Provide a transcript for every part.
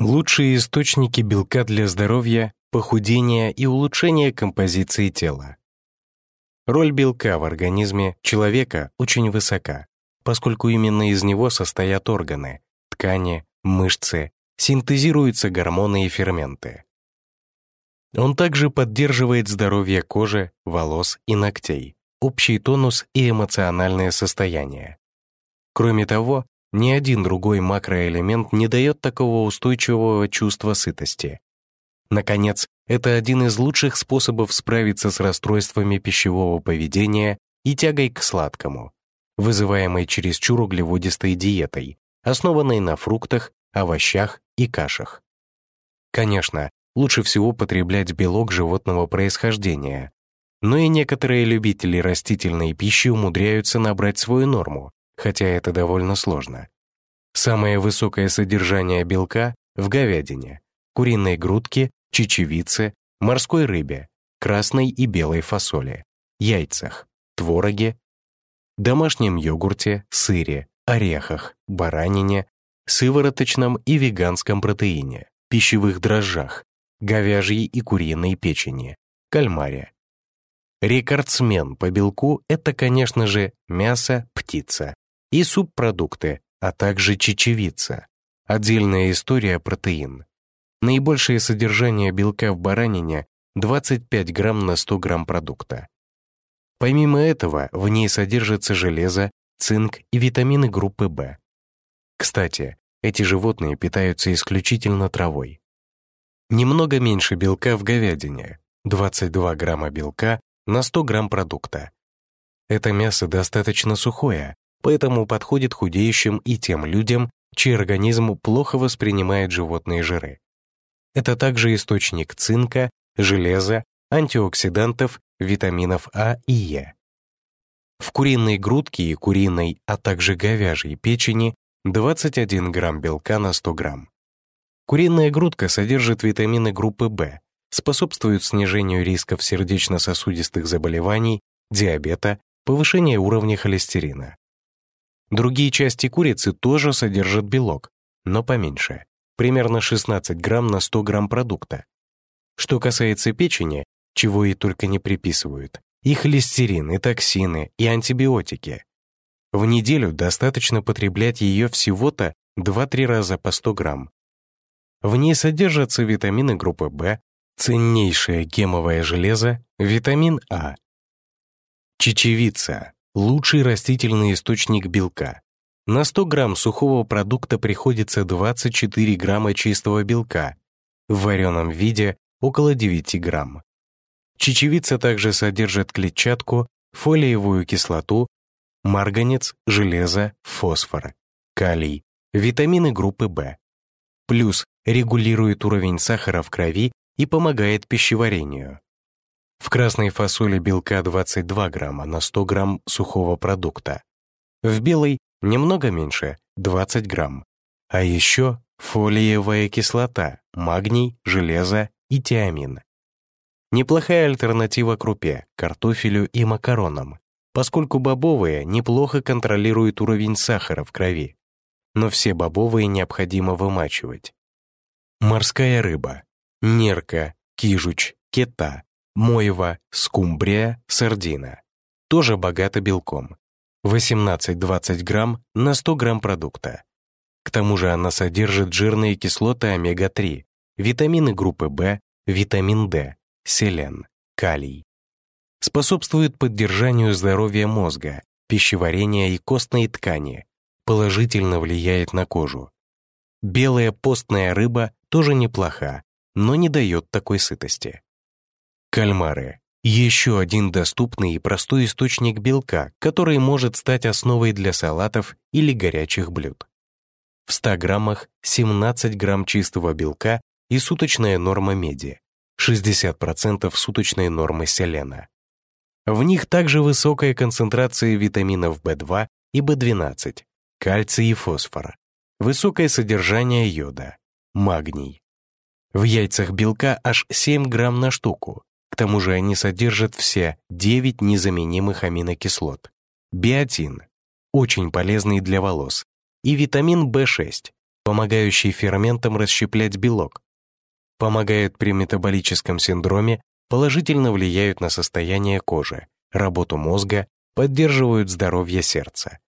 Лучшие источники белка для здоровья, похудения и улучшения композиции тела. Роль белка в организме человека очень высока, поскольку именно из него состоят органы, ткани, мышцы, синтезируются гормоны и ферменты. Он также поддерживает здоровье кожи, волос и ногтей, общий тонус и эмоциональное состояние. Кроме того, ни один другой макроэлемент не дает такого устойчивого чувства сытости. Наконец, это один из лучших способов справиться с расстройствами пищевого поведения и тягой к сладкому, вызываемой чересчур углеводистой диетой, основанной на фруктах, овощах и кашах. Конечно, лучше всего потреблять белок животного происхождения, но и некоторые любители растительной пищи умудряются набрать свою норму, хотя это довольно сложно. Самое высокое содержание белка в говядине, куриной грудке, чечевице, морской рыбе, красной и белой фасоли, яйцах, твороге, домашнем йогурте, сыре, орехах, баранине, сывороточном и веганском протеине, пищевых дрожжах, говяжьей и куриной печени, кальмаре. Рекордсмен по белку — это, конечно же, мясо, птица и субпродукты, а также чечевица. Отдельная история протеин. Наибольшее содержание белка в баранине — 25 грамм на 100 грамм продукта. Помимо этого, в ней содержится железо, цинк и витамины группы В. Кстати, эти животные питаются исключительно травой. Немного меньше белка в говядине, 22 грамма белка на 100 грамм продукта. Это мясо достаточно сухое, поэтому подходит худеющим и тем людям, чей организм плохо воспринимает животные жиры. Это также источник цинка, железа, антиоксидантов, витаминов А и Е. В куриной грудке и куриной, а также говяжьей печени 21 грамм белка на 100 грамм. Куриная грудка содержит витамины группы В, способствует снижению рисков сердечно-сосудистых заболеваний, диабета, повышения уровня холестерина. Другие части курицы тоже содержат белок, но поменьше, примерно 16 грамм на 100 грамм продукта. Что касается печени, чего и только не приписывают, и холестерин, и токсины, и антибиотики. В неделю достаточно потреблять ее всего-то 2-3 раза по 100 грамм. В ней содержатся витамины группы В, ценнейшее гемовое железо, витамин А. Чечевица лучший растительный источник белка. На 100 грамм сухого продукта приходится 24 грамма чистого белка, в вареном виде около 9 грамм. Чечевица также содержит клетчатку, фолиевую кислоту, марганец, железо, фосфор, калий, витамины группы В. Плюс регулирует уровень сахара в крови и помогает пищеварению. В красной фасоли белка 22 грамма на 100 грамм сухого продукта. В белой немного меньше, 20 грамм. А еще фолиевая кислота, магний, железо и тиамин. Неплохая альтернатива крупе, картофелю и макаронам, поскольку бобовые неплохо контролируют уровень сахара в крови. Но все бобовые необходимо вымачивать. Морская рыба, нерка, кижуч, кета, мойва, скумбрия, сардина. Тоже богата белком. 18-20 грамм на 100 грамм продукта. К тому же она содержит жирные кислоты омега-3, витамины группы В, витамин D, селен, калий. Способствует поддержанию здоровья мозга, пищеварения и костной ткани, положительно влияет на кожу. Белая постная рыба тоже неплоха, но не дает такой сытости. Кальмары — еще один доступный и простой источник белка, который может стать основой для салатов или горячих блюд. В 100 граммах 17 грамм чистого белка и суточная норма меди, 60% суточной нормы селена. В них также высокая концентрация витаминов В2 и В12, кальций и фосфор, высокое содержание йода, магний. В яйцах белка аж 7 грамм на штуку, к тому же они содержат все 9 незаменимых аминокислот. Биотин — очень полезный для волос, и витамин В6 помогающий ферментам расщеплять белок. Помогают при метаболическом синдроме, положительно влияют на состояние кожи, работу мозга, поддерживают здоровье сердца.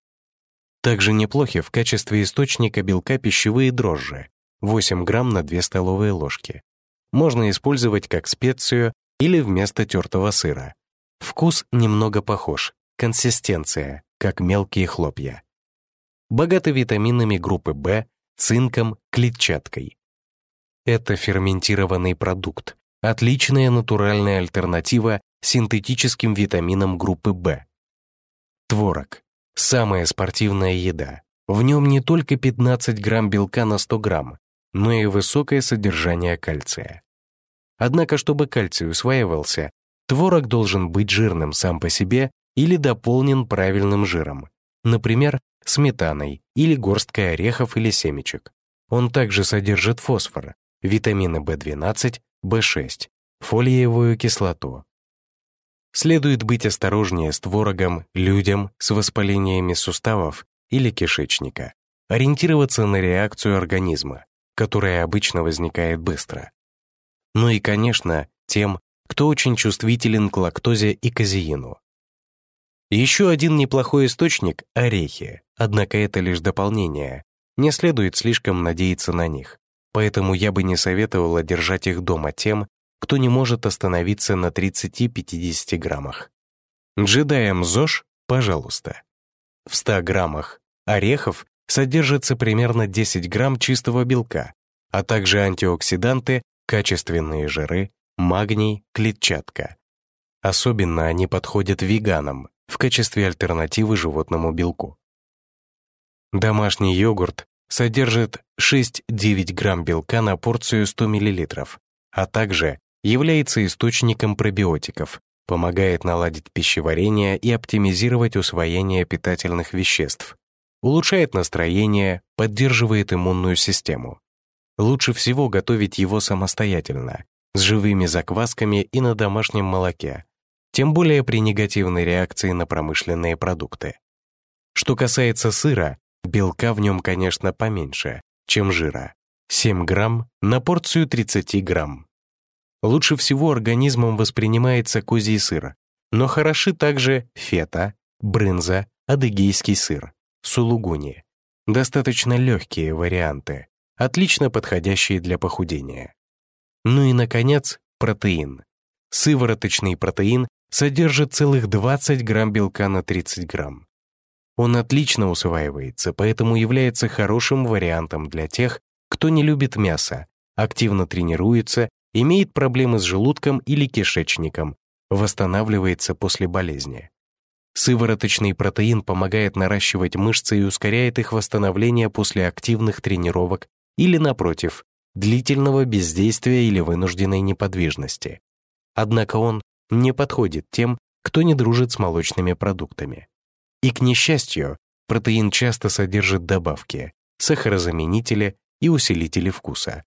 Также неплохи в качестве источника белка пищевые дрожжи 8 грамм на 2 столовые ложки. Можно использовать как специю или вместо тертого сыра. Вкус немного похож, консистенция, как мелкие хлопья. Богаты витаминами группы В, цинком, клетчаткой. Это ферментированный продукт, отличная натуральная альтернатива синтетическим витаминам группы В. Творог – самая спортивная еда. В нем не только 15 грамм белка на 100 грамм, но и высокое содержание кальция. Однако, чтобы кальций усваивался, творог должен быть жирным сам по себе или дополнен правильным жиром, например, сметаной или горсткой орехов или семечек. Он также содержит фосфор, витамины В12, В6, фолиевую кислоту. Следует быть осторожнее с творогом людям с воспалениями суставов или кишечника, ориентироваться на реакцию организма, которая обычно возникает быстро. Ну и, конечно, тем, кто очень чувствителен к лактозе и казеину. Еще один неплохой источник — орехи, однако это лишь дополнение. Не следует слишком надеяться на них, поэтому я бы не советовала держать их дома тем, кто не может остановиться на 30-50 граммах. Джедаем ЗОЖ, пожалуйста. В 100 граммах орехов содержится примерно 10 грамм чистого белка, а также антиоксиданты, качественные жиры, магний, клетчатка. Особенно они подходят веганам в качестве альтернативы животному белку. Домашний йогурт содержит 6-9 грамм белка на порцию 100 мл, а также является источником пробиотиков, помогает наладить пищеварение и оптимизировать усвоение питательных веществ, улучшает настроение, поддерживает иммунную систему. Лучше всего готовить его самостоятельно, с живыми заквасками и на домашнем молоке, тем более при негативной реакции на промышленные продукты. Что касается сыра, белка в нем, конечно, поменьше, чем жира. 7 грамм на порцию 30 грамм. Лучше всего организмом воспринимается козий сыр, но хороши также фета, брынза, адыгейский сыр, сулугуни. Достаточно легкие варианты, отлично подходящие для похудения. Ну и, наконец, протеин. Сывороточный протеин содержит целых 20 грамм белка на 30 грамм. Он отлично усваивается, поэтому является хорошим вариантом для тех, кто не любит мясо, активно тренируется имеет проблемы с желудком или кишечником, восстанавливается после болезни. Сывороточный протеин помогает наращивать мышцы и ускоряет их восстановление после активных тренировок или, напротив, длительного бездействия или вынужденной неподвижности. Однако он не подходит тем, кто не дружит с молочными продуктами. И, к несчастью, протеин часто содержит добавки, сахарозаменители и усилители вкуса.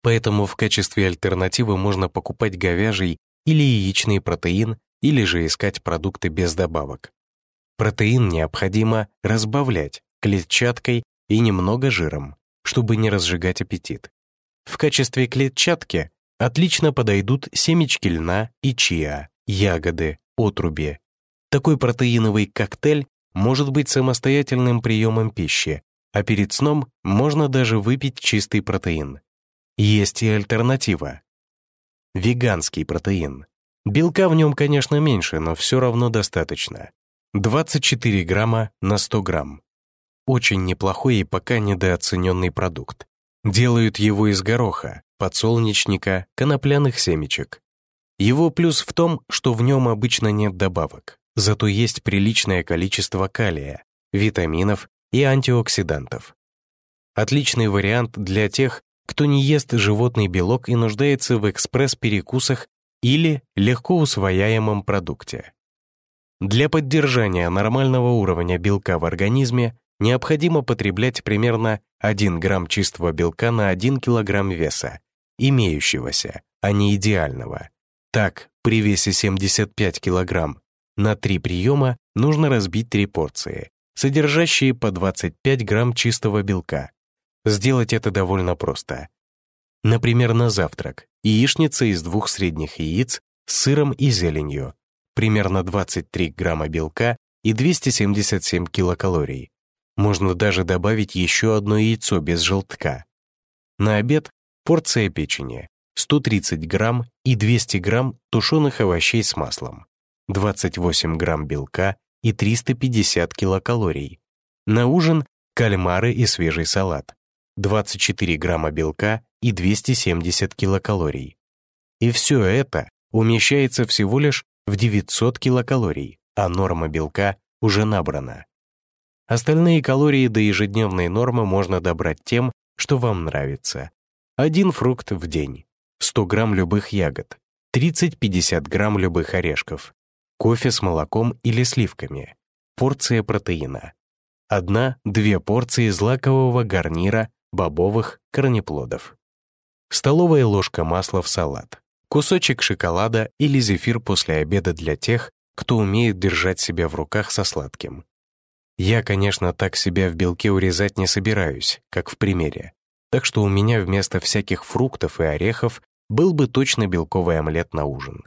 Поэтому в качестве альтернативы можно покупать говяжий или яичный протеин или же искать продукты без добавок. Протеин необходимо разбавлять клетчаткой и немного жиром, чтобы не разжигать аппетит. В качестве клетчатки отлично подойдут семечки льна и чиа, ягоды, отруби. Такой протеиновый коктейль может быть самостоятельным приемом пищи, а перед сном можно даже выпить чистый протеин. Есть и альтернатива. Веганский протеин. Белка в нем, конечно, меньше, но все равно достаточно. 24 грамма на 100 грамм. Очень неплохой и пока недооцененный продукт. Делают его из гороха, подсолнечника, конопляных семечек. Его плюс в том, что в нем обычно нет добавок, зато есть приличное количество калия, витаминов и антиоксидантов. Отличный вариант для тех, кто не ест животный белок и нуждается в экспресс-перекусах или легко усвояемом продукте. Для поддержания нормального уровня белка в организме необходимо потреблять примерно 1 грамм чистого белка на 1 килограмм веса, имеющегося, а не идеального. Так, при весе 75 килограмм на 3 приема нужно разбить 3 порции, содержащие по 25 грамм чистого белка, Сделать это довольно просто. Например, на завтрак яичница из двух средних яиц с сыром и зеленью, примерно 23 грамма белка и 277 килокалорий. Можно даже добавить еще одно яйцо без желтка. На обед порция печени, 130 грамм и 200 грамм тушеных овощей с маслом, 28 грамм белка и 350 килокалорий. На ужин кальмары и свежий салат, 24 грамма белка и 270 килокалорий. И все это умещается всего лишь в 900 килокалорий, а норма белка уже набрана. Остальные калории до ежедневной нормы можно добрать тем, что вам нравится. Один фрукт в день, 100 грамм любых ягод, 30-50 грамм любых орешков, кофе с молоком или сливками, порция протеина, одна-две порции злакового гарнира, бобовых, корнеплодов, столовая ложка масла в салат, кусочек шоколада или зефир после обеда для тех, кто умеет держать себя в руках со сладким. Я, конечно, так себя в белке урезать не собираюсь, как в примере. Так что у меня вместо всяких фруктов и орехов был бы точно белковый омлет на ужин.